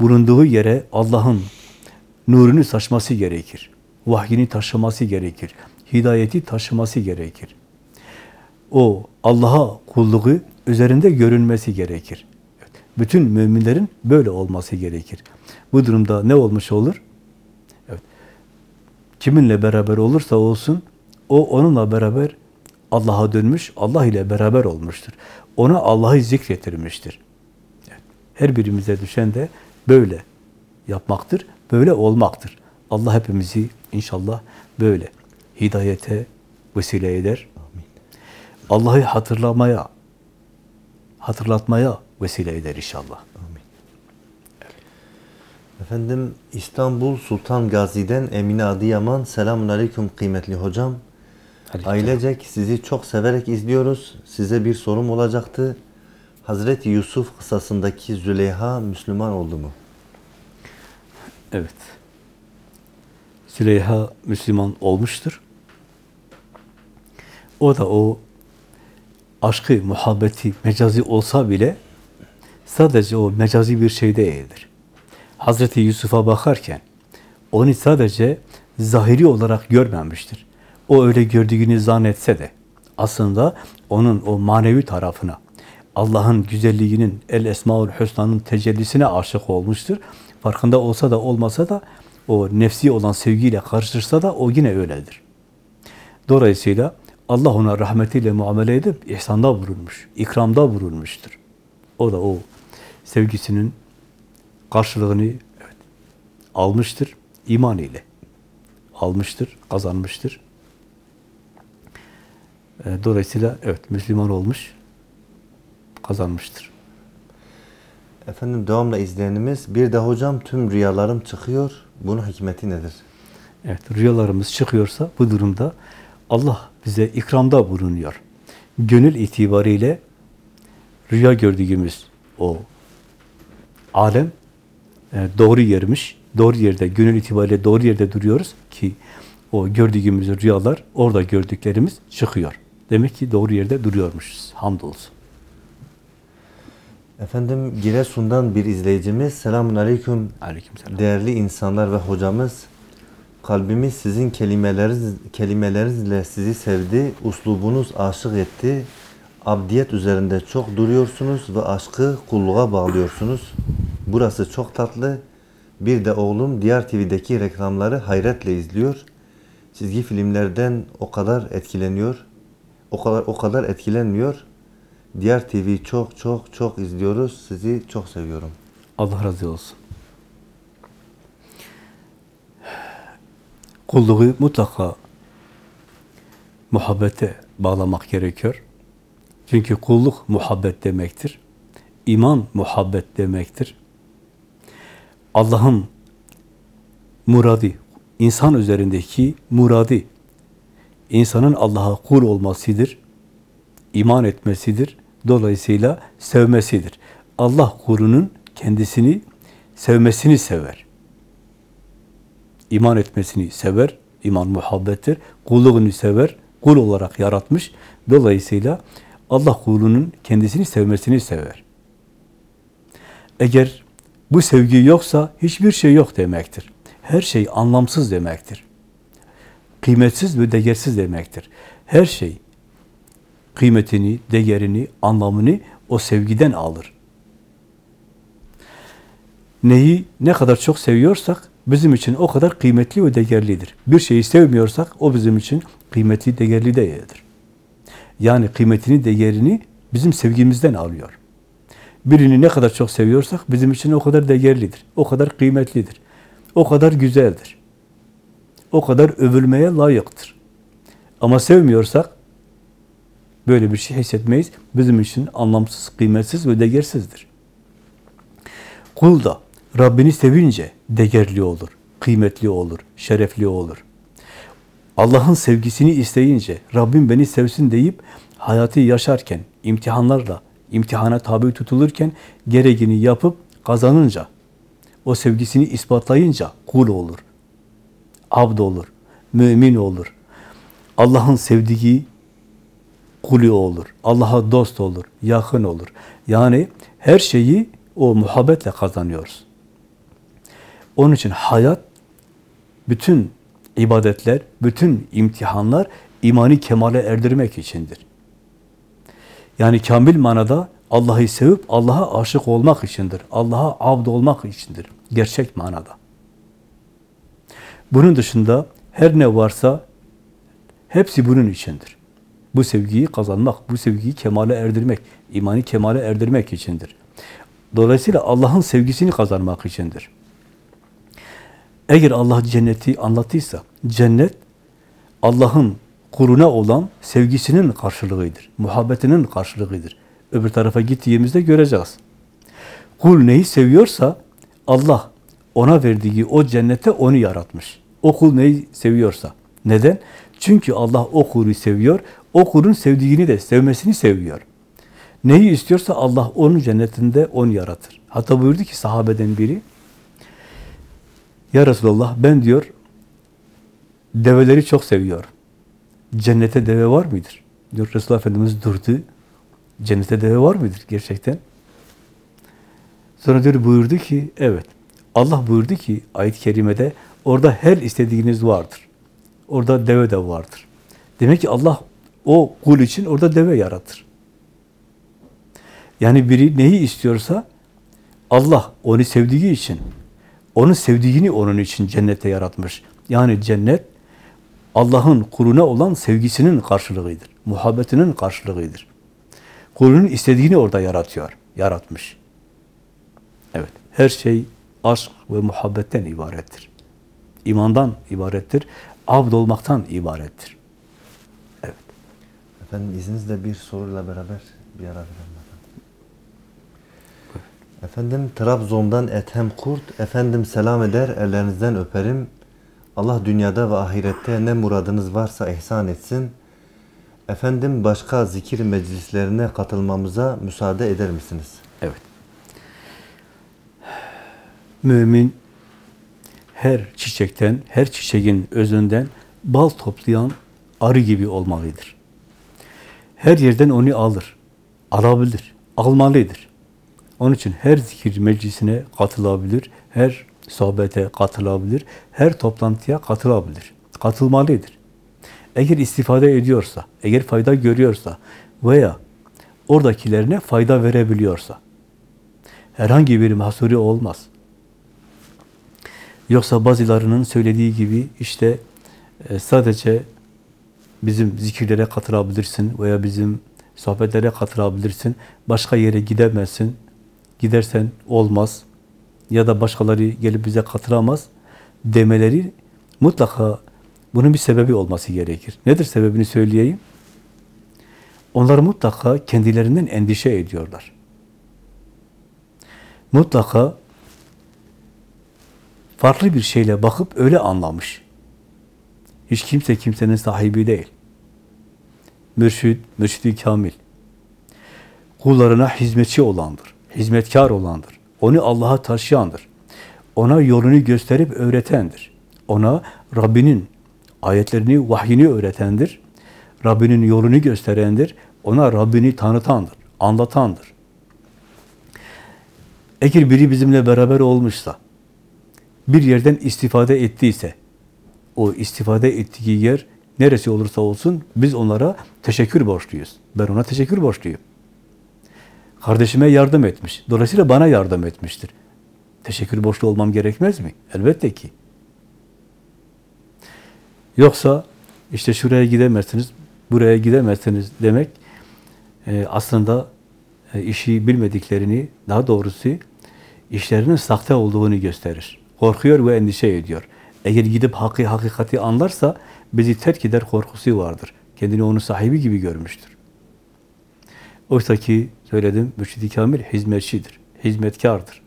Speaker 2: Bulunduğu yere Allah'ın nurunu saçması gerekir. Vahyini taşıması gerekir. Hidayeti taşıması gerekir. O Allah'a kulluğu üzerinde görünmesi gerekir. Bütün müminlerin böyle olması gerekir. Bu durumda ne olmuş olur? Kiminle beraber olursa olsun, o onunla beraber Allah'a dönmüş, Allah ile beraber olmuştur. Ona Allah'ı zikretirmiştir. Her birimize düşen de böyle yapmaktır, böyle olmaktır. Allah hepimizi inşallah böyle hidayete vesile eder. Allah'ı hatırlamaya, hatırlatmaya vesile eder inşallah.
Speaker 1: Efendim İstanbul Sultan Gazi'den Emine Adıyaman. Selamun Aleyküm kıymetli hocam.
Speaker 2: Aleyküm.
Speaker 1: Ailecek sizi çok severek izliyoruz. Size bir sorum olacaktı. Hazreti Yusuf kısasındaki Züleyha Müslüman oldu mu?
Speaker 2: Evet. Züleyha Müslüman olmuştur. O da o aşkı, muhabbeti, mecazi olsa bile sadece o mecazi bir şey değildir. Hazreti Yusuf'a bakarken onu sadece zahiri olarak görmemiştir. O öyle gördüğünü zannetse de aslında onun o manevi tarafına, Allah'ın güzelliğinin, El Esmaül Hüsna'nın tecellisine aşık olmuştur. Farkında olsa da olmasa da o nefsi olan sevgiyle karışırsa da o yine öyledir. Dolayısıyla Allah ona rahmetiyle muamele edip ihsanda bulunmuş, ikramda bulunmuştur. O da o sevgisinin karşılığını evet, almıştır iman ile. Almıştır, kazanmıştır. E, Dolayısıyla evet Müslüman olmuş, kazanmıştır.
Speaker 1: Efendim devamla izleyenimiz bir de hocam tüm rüyalarım çıkıyor. Bunun hikmeti nedir?
Speaker 2: Evet, rüyalarımız çıkıyorsa bu durumda Allah bize ikramda bulunuyor. Gönül itibariyle rüya gördüğümüz o alem doğru yermiş. Doğru yerde, gönül itibariyle doğru yerde duruyoruz ki o gördüğümüz rüyalar, orada gördüklerimiz çıkıyor. Demek ki doğru yerde duruyormuşuz. Hamdolsun.
Speaker 1: Efendim Giresun'dan bir izleyicimiz. Selamun Aleyküm.
Speaker 2: Aleykümselam.
Speaker 1: Değerli insanlar ve hocamız, kalbimiz sizin kelimeleriniz, kelimelerinizle sizi sevdi, uslubunuz aşık etti. Abdiyet üzerinde çok duruyorsunuz ve aşkı kulluğa bağlıyorsunuz. Burası çok tatlı. Bir de oğlum Diyar TV'deki reklamları hayretle izliyor. Çizgi filmlerden o kadar etkileniyor. O kadar o kadar etkilenmiyor. Diyar TV çok çok çok izliyoruz. Sizi çok seviyorum.
Speaker 2: Allah razı olsun. Kulluğu mutlaka muhabbete bağlamak gerekiyor. Çünkü kulluk muhabbet demektir. İman muhabbet demektir. Allah'ın muradı, insan üzerindeki muradı, insanın Allah'a kul olmasıdır, iman etmesidir, dolayısıyla sevmesidir. Allah kulunun kendisini sevmesini sever. İman etmesini sever, iman muhabbettir, kulluğunu sever, kul olarak yaratmış, dolayısıyla Allah kulunun kendisini sevmesini sever. Eğer bu sevgi yoksa hiçbir şey yok demektir. Her şey anlamsız demektir. Kıymetsiz ve değersiz demektir. Her şey kıymetini, değerini, anlamını o sevgiden alır. Neyi ne kadar çok seviyorsak bizim için o kadar kıymetli ve değerlidir. Bir şeyi sevmiyorsak o bizim için kıymetli, değerli değildir. Yani kıymetini, değerini bizim sevgimizden alıyor. Birini ne kadar çok seviyorsak bizim için o kadar değerlidir, o kadar kıymetlidir, o kadar güzeldir. O kadar övülmeye layıktır. Ama sevmiyorsak böyle bir şey hissetmeyiz. Bizim için anlamsız, kıymetsiz ve değersizdir. Kul da Rabbini sevince değerli olur, kıymetli olur, şerefli olur. Allah'ın sevgisini isteyince, Rabbim beni sevsin deyip hayatı yaşarken, imtihanlarla, imtihana tabi tutulurken gereğini yapıp kazanınca, o sevgisini ispatlayınca kul olur, abd olur, mümin olur. Allah'ın sevdiği kulü olur, Allah'a dost olur, yakın olur. Yani her şeyi o muhabbetle kazanıyoruz. Onun için hayat, bütün ibadetler, bütün imtihanlar imani kemale erdirmek içindir. Yani kamil manada Allah'ı sevip Allah'a aşık olmak içindir. Allah'a abd olmak içindir. Gerçek manada. Bunun dışında her ne varsa hepsi bunun içindir. Bu sevgiyi kazanmak, bu sevgiyi kemale erdirmek, imani kemale erdirmek içindir. Dolayısıyla Allah'ın sevgisini kazanmak içindir. Eğer Allah cenneti anlattıysa, cennet Allah'ın kuluna olan sevgisinin karşılığıdır, muhabbetinin karşılığıdır. Öbür tarafa gittiğimizde göreceğiz. Kul neyi seviyorsa Allah ona verdiği o cennete onu yaratmış. O kul neyi seviyorsa. Neden? Çünkü Allah o kulu seviyor, o kulun sevdiğini de sevmesini seviyor. Neyi istiyorsa Allah onun cennetinde onu yaratır. Hatta buyurdu ki sahabeden biri, Ya Resulallah ben diyor, develeri çok seviyorum. Cennete deve var mıdır? Diyor Resulullah Efendimiz durdu. Cennete deve var mıdır gerçekten? Sonra diyor buyurdu ki evet. Allah buyurdu ki ayet-i kerimede orada her istediğiniz vardır. Orada deve de vardır. Demek ki Allah o kul için orada deve yaratır. Yani biri neyi istiyorsa Allah onu sevdiği için, onu sevdiğini onun için cennete yaratmış. Yani cennet Allah'ın kuluna olan sevgisinin karşılığıdır. Muhabbetinin karşılığıdır. Kulunun istediğini orada yaratıyor, yaratmış. Evet, her şey aşk ve muhabbetten ibarettir. İmandan ibarettir, abd olmaktan ibarettir. Evet.
Speaker 1: Efendim izninizle bir soruyla beraber bir ara verelim efendim. Efendim Trabzon'dan Ethem Kurt, efendim selam eder, ellerinizden öperim. Allah dünyada ve ahirette ne muradınız varsa ihsan etsin. Efendim başka zikir meclislerine katılmamıza müsaade eder misiniz?
Speaker 2: Evet. Mümin her çiçekten, her çiçeğin özünden bal toplayan arı gibi olmalıdır. Her yerden onu alır, alabilir, almalıdır. Onun için her zikir meclisine katılabilir, her sohbete katılabilir, her toplantıya katılabilir, katılmalıdır. Eğer istifade ediyorsa, eğer fayda görüyorsa veya oradakilerine fayda verebiliyorsa, herhangi bir mahsuri olmaz. Yoksa bazılarının söylediği gibi işte e, sadece bizim zikirlere katılabilirsin veya bizim sohbetlere katılabilirsin, başka yere gidemezsin, gidersen olmaz ya da başkaları gelip bize katılamaz demeleri mutlaka bunun bir sebebi olması gerekir. Nedir sebebini söyleyeyim? Onlar mutlaka kendilerinden endişe ediyorlar. Mutlaka farklı bir şeyle bakıp öyle anlamış. Hiç kimse kimsenin sahibi değil. Mürşid, mürşid kamil. Kullarına hizmetçi olandır, hizmetkar olandır. Onu Allah'a taşıyandır. Ona yolunu gösterip öğretendir. Ona Rabbinin ayetlerini, vahyini öğretendir. Rabbinin yolunu gösterendir. Ona Rabbini tanıtandır, anlatandır. Eğer biri bizimle beraber olmuşsa, bir yerden istifade ettiyse, o istifade ettiği yer neresi olursa olsun biz onlara teşekkür borçluyuz. Ben ona teşekkür borçluyum. Kardeşime yardım etmiş. Dolayısıyla bana yardım etmiştir. Teşekkür borçlu olmam gerekmez mi? Elbette ki. Yoksa işte şuraya gidemezsiniz, buraya gidemezsiniz demek e, aslında e, işi bilmediklerini, daha doğrusu işlerinin sahte olduğunu gösterir. Korkuyor ve endişe ediyor. Eğer gidip hakkı, hakikati anlarsa bizi terk eder korkusu vardır. Kendini onun sahibi gibi görmüştür. Oysa ki söyledim, mürşid-i kamil hizmetçidir, hizmetkardır.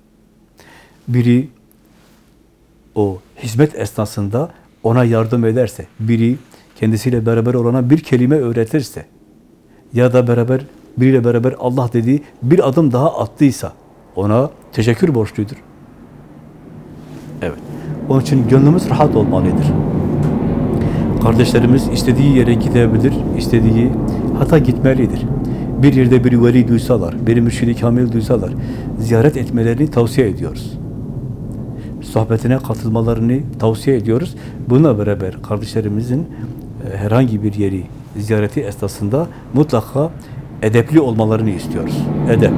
Speaker 2: biri o hizmet esnasında ona yardım ederse, biri kendisiyle beraber olana bir kelime öğretirse ya da beraber biriyle beraber Allah dediği bir adım daha attıysa ona teşekkür borçludur. Evet. Onun için gönlümüz rahat olmalıdır. Kardeşlerimiz istediği yere gidebilir, istediği hata gitmelidir. Bir yerde bir veli duysalar, bir mürşidi kamil duysalar, ziyaret etmelerini tavsiye ediyoruz. Sohbetine katılmalarını tavsiye ediyoruz. Bununla beraber kardeşlerimizin e, herhangi bir yeri ziyareti esnasında mutlaka edepli olmalarını istiyoruz. Edep.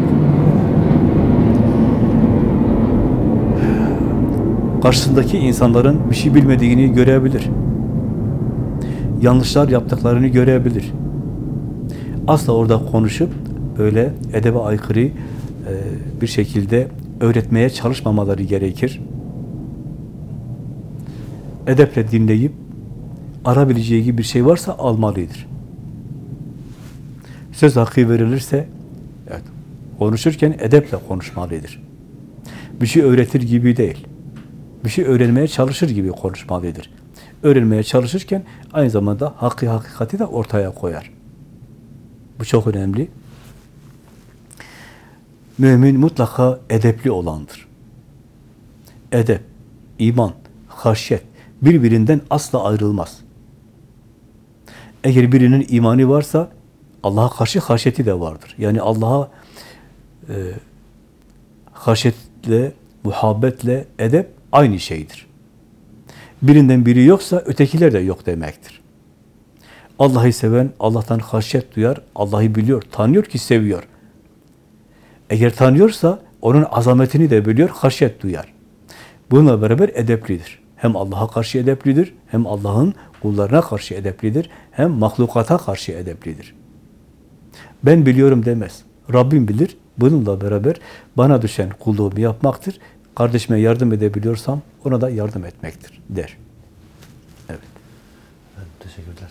Speaker 2: Karşısındaki insanların bir şey bilmediğini görebilir. Yanlışlar yaptıklarını görebilir. Asla orada konuşup böyle edebe aykırı e, bir şekilde öğretmeye çalışmamaları gerekir. Edeple dinleyip arabileceği gibi bir şey varsa almalıdır. Söz hakkı verilirse evet, konuşurken edeple konuşmalıdır. Bir şey öğretir gibi değil. Bir şey öğrenmeye çalışır gibi konuşmalıdır. Öğrenmeye çalışırken aynı zamanda hakkı hakikati de ortaya koyar. Bu çok önemli. Mümin mutlaka edepli olandır. Edep, iman, haşyet birbirinden asla ayrılmaz. Eğer birinin imanı varsa Allah'a karşı haşyeti de vardır. Yani Allah'a e, haşyetle, muhabbetle edep aynı şeydir. Birinden biri yoksa ötekiler de yok demektir. Allah'ı seven Allah'tan haşyet duyar, Allah'ı biliyor, tanıyor ki seviyor. Eğer tanıyorsa onun azametini de biliyor, haşyet duyar. Bununla beraber edeplidir. Hem Allah'a karşı edeplidir, hem Allah'ın kullarına karşı edeplidir, hem mahlukata karşı edeplidir. Ben biliyorum demez. Rabbim bilir. Bununla beraber bana düşen kulluğumu yapmaktır. Kardeşime yardım edebiliyorsam ona da yardım etmektir der. Evet.
Speaker 1: Teşekkürler.